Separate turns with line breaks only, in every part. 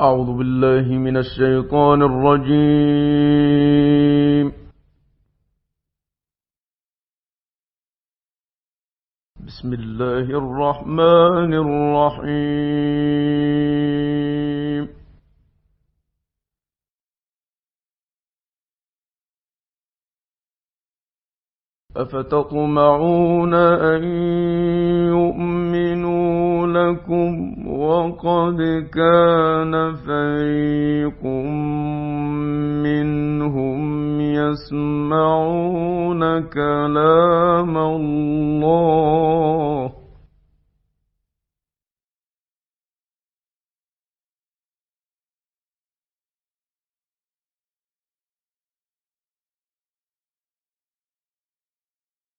أعوذ بالله من الشيطان الرجيم. بسم الله الرحمن الرحيم. أفتطمعون أن يؤمنوا لكم وقد كان فريق منهم يسمعون كلام الله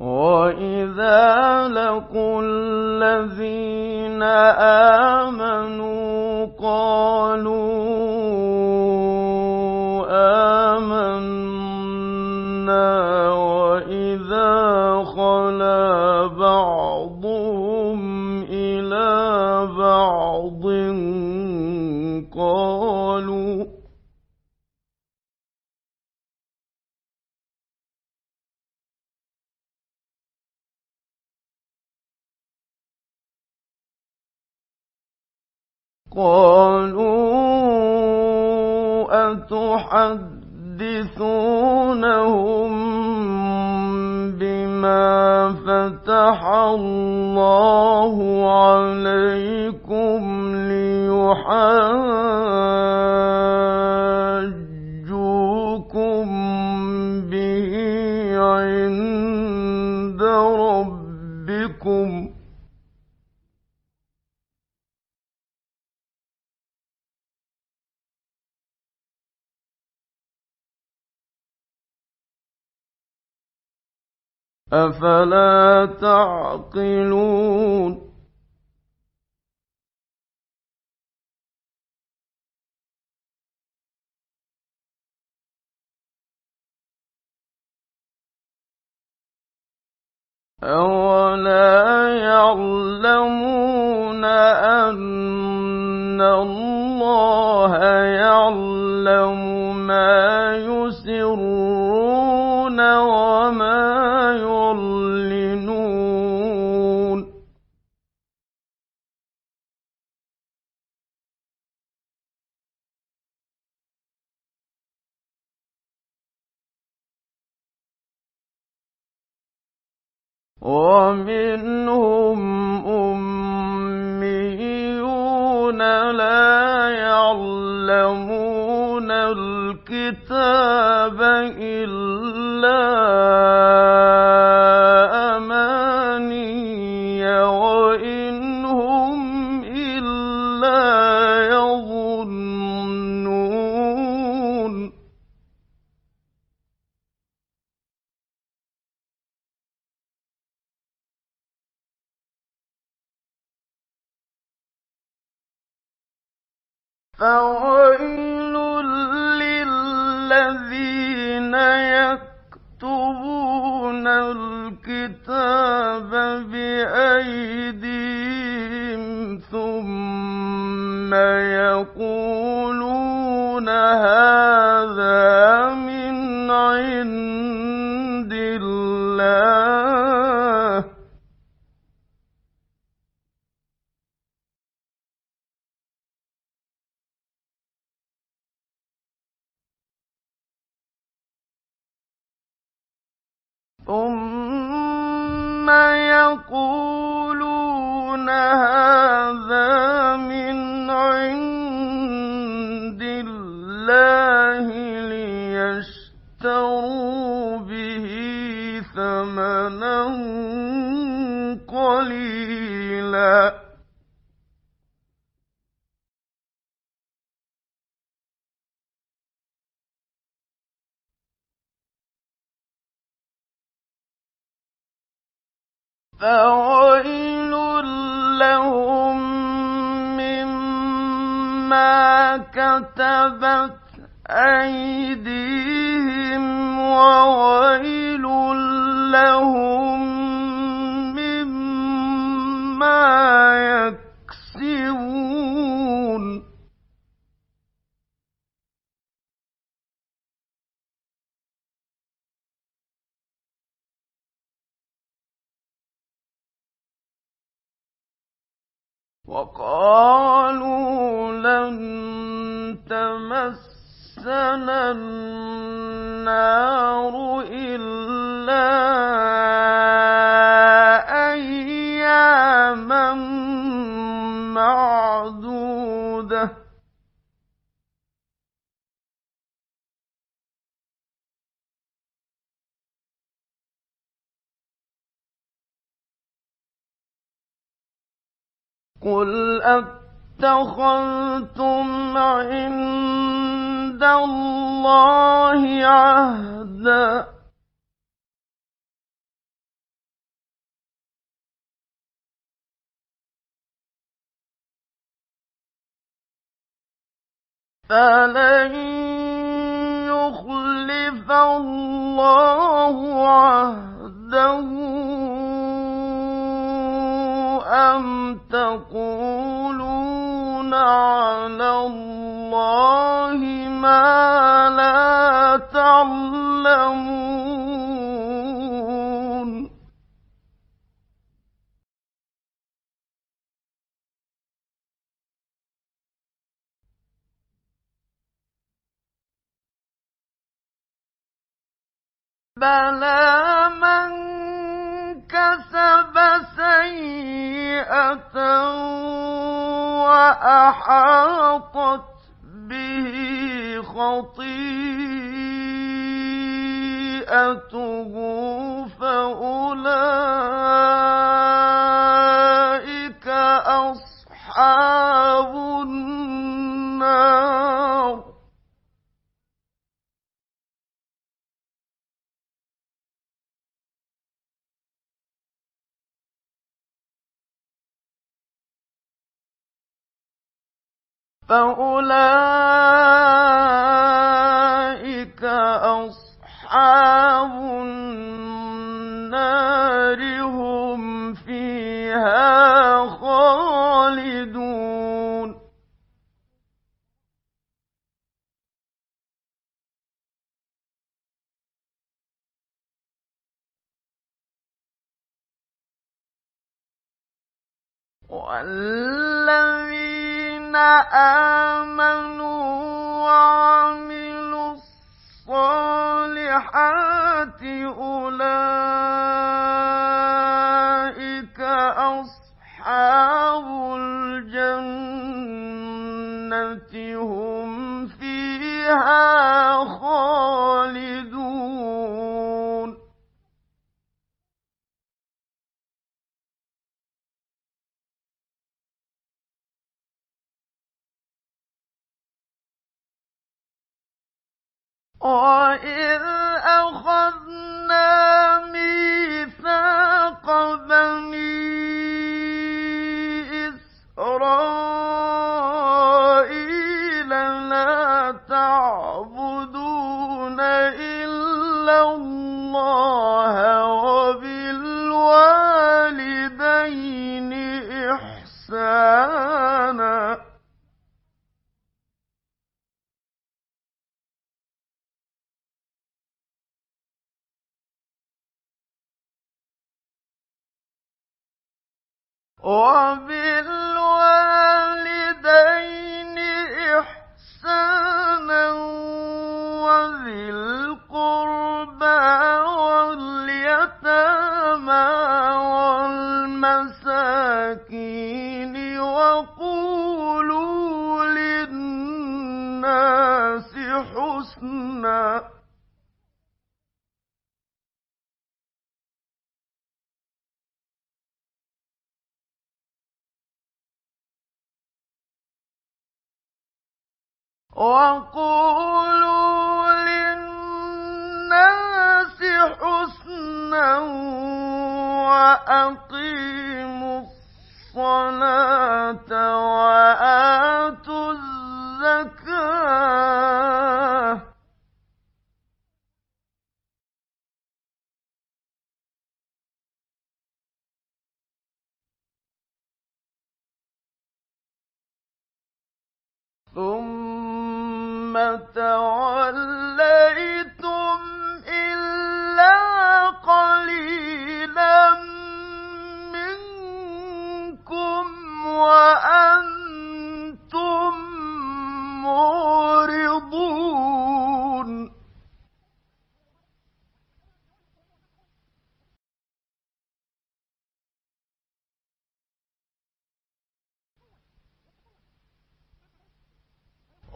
وإذا لقوا الذين آمنوا قالوا آمنا وإذا خلا بعضهم قالوا أتحدثونهم بما فتح الله عليكم ليحاجوكم أفلا تعقلون أولا يعلمون أن الله يعلم ما يسرون ومنهم أميون لا يعلمون الكتاب إلا الكتاب بأيديهم ثم يقولون هذا من عند الله. ثم يقولون فويل لهم مما كتبت أيديهم وويل لهم مما وقالوا لن تمسنا النار إلا قل أتخذتم عند الله عهدا فلن يخلف الله عهده أم تقولون على الله ما لا تعلمون بلى من كسب سيئة وأحاطت به خطيئته فأولئك أصحاب فأولئك أصحاب النار هم فيها خالدون والذين آمنوا وعملوا الصالحات أولئك وبالوالدين وقولوا للناس حسنا وأقيموا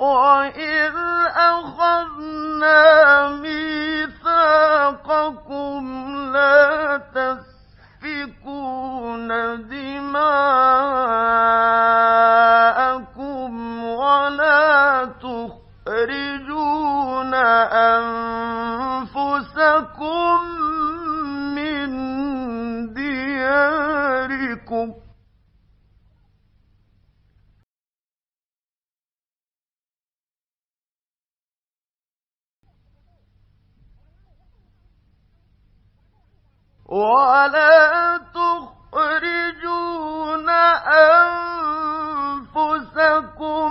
وَإِذْ أَخَذْنَا مِيثَاقَكُمْ لَا تَسْفِكُونَ دِمَاءَكُمْ وَلَا تُخْرِجُونَ أَنفُسَكُم مِّن دِيَارِكُمْ وَلَا تُخْرِجُونَ أَنفُسَكُم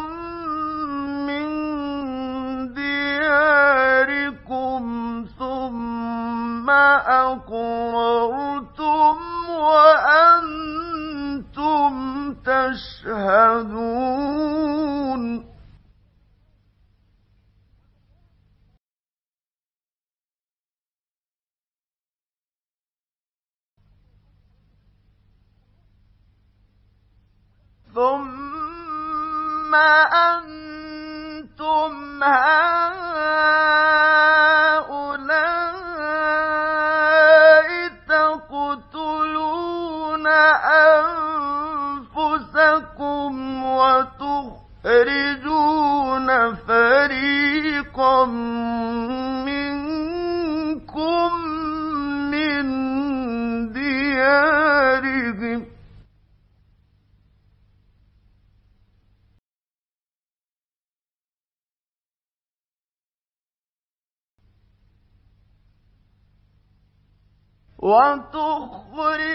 وَتُخْرِجُونَ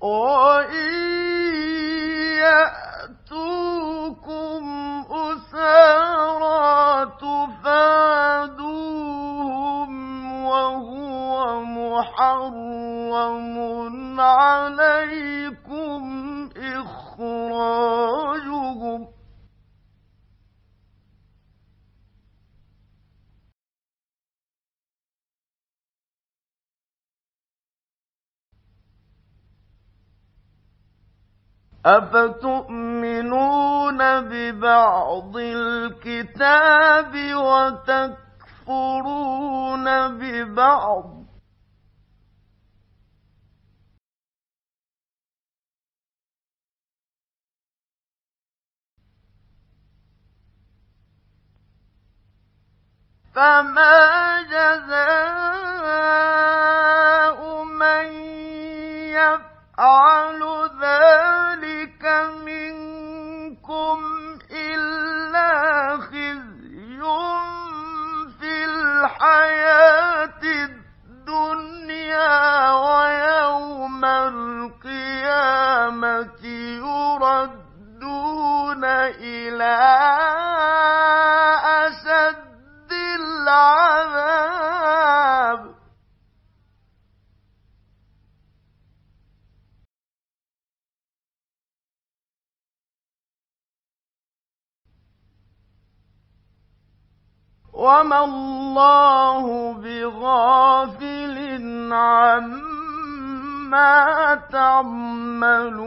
وَإِن يَأْتُوكُمْ وَهُوَ مُحَرَّمٌ عَلَيْكُمْ إِخْرَاجُهُمْ ۚ أَفَتُؤْمِنُونَ بِبَعْضِ الْكِتَابِ وَتَكْفُرُونَ بِبَعْضٍ ۖ فَمَا جَزَاءُ إلى أشد العذاب. وما الله بغافل عما تعملون.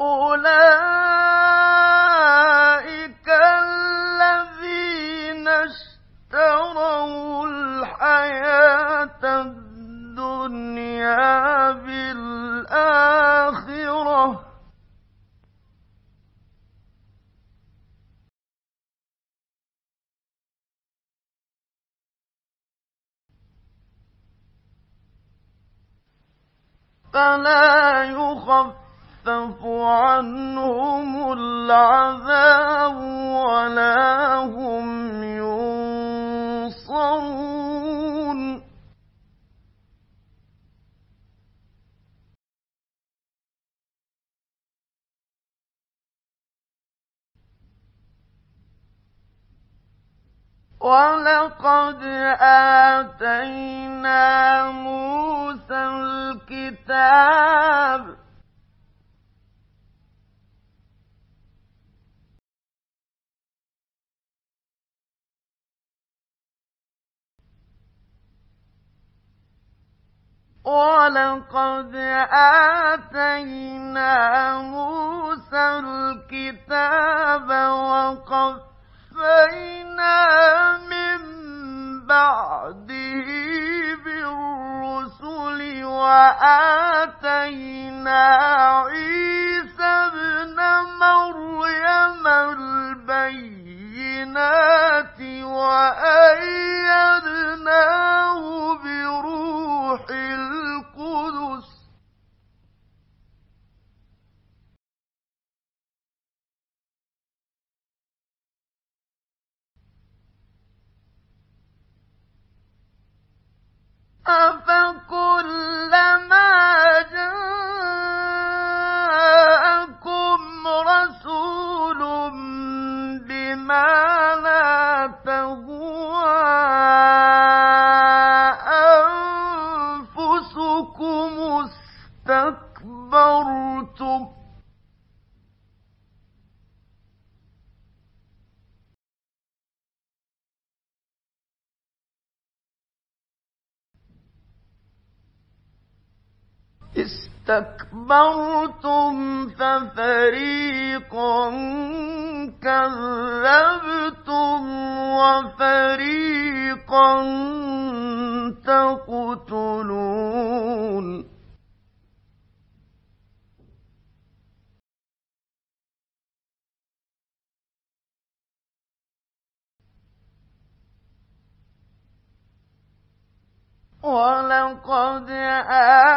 أولئك الذين اشتروا الحياة الدنيا بالآخرة. فلا يخف يخفف عنهم العذاب ولا هم ينصرون. ولقد آتينا موسى الكتاب ولقد آتينا موسى الكتاب وقفينا من بعده بالرسل وآتينا عيسى ابن استكبرتم ففريقا كذبتم وفريقا تقتلون. ولقد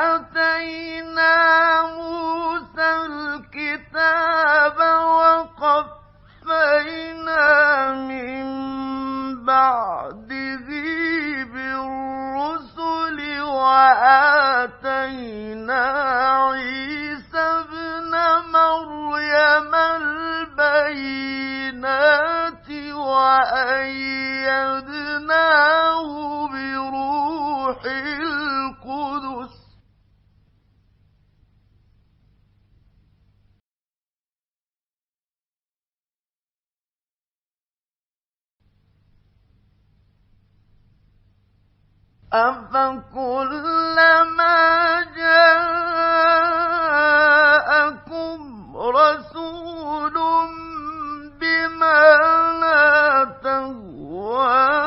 آتينا موسى الكتاب وقفينا من بعده بالرسل وآتينا عيسى ابن مريم البينات وأيدناه أفكلما جاءكم رسول بما لا تهوى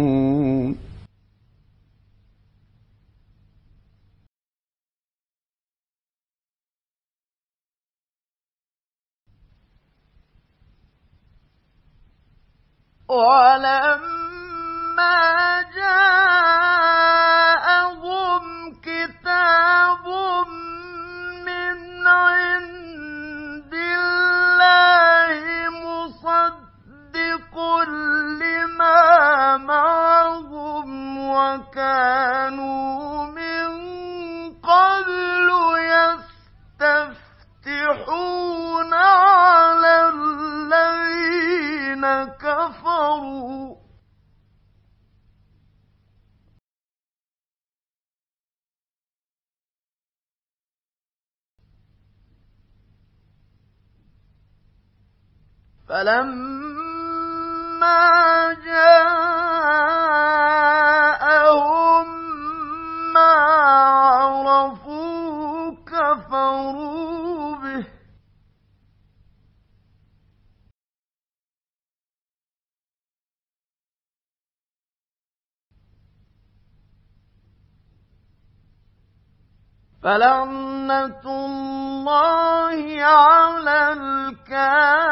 ولما جاءهم فلما جاءهم فلعنة الله على الكافرين.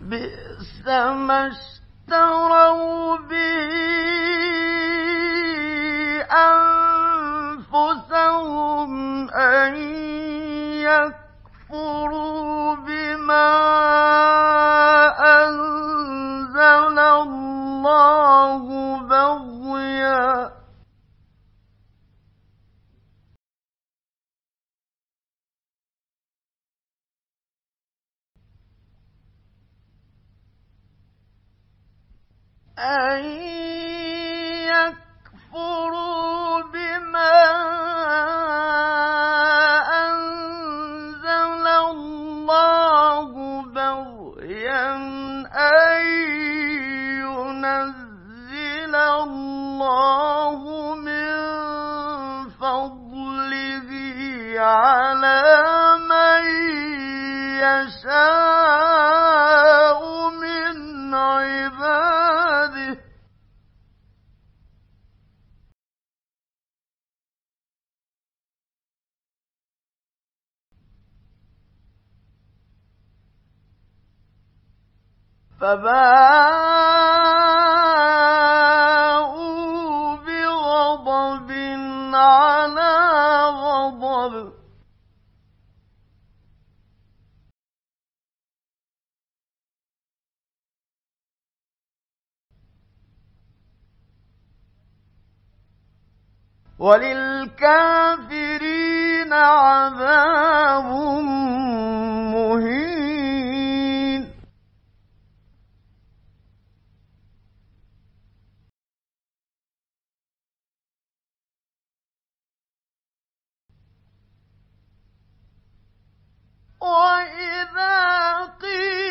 بئس ما اشتروا به أنفسهم أن يكفروا بما أنزل الله بغيا. أن يكفروا بما فباءوا بغضب على غضب وللكافرين عذاب وإذا قيل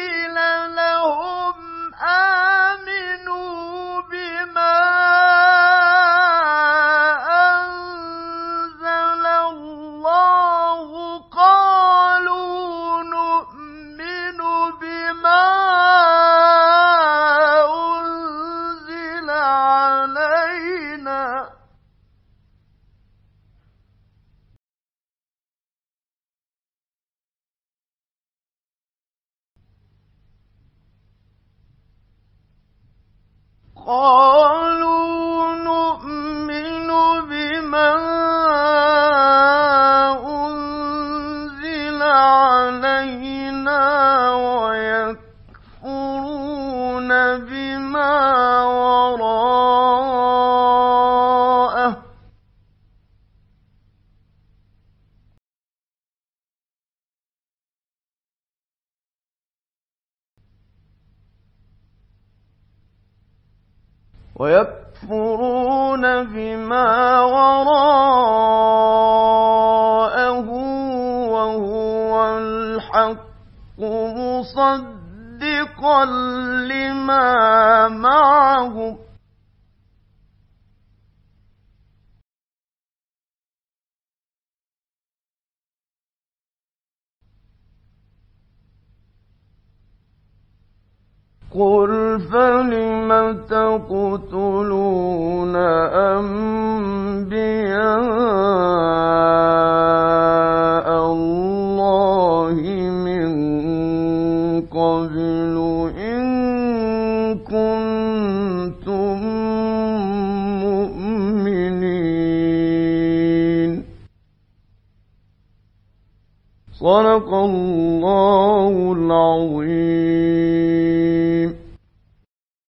قالوا نؤمن بما الحق مصدقا لما معهم قل فلم تقتلون أنبياء الله قبل إن كنتم مؤمنين. صدق الله العظيم.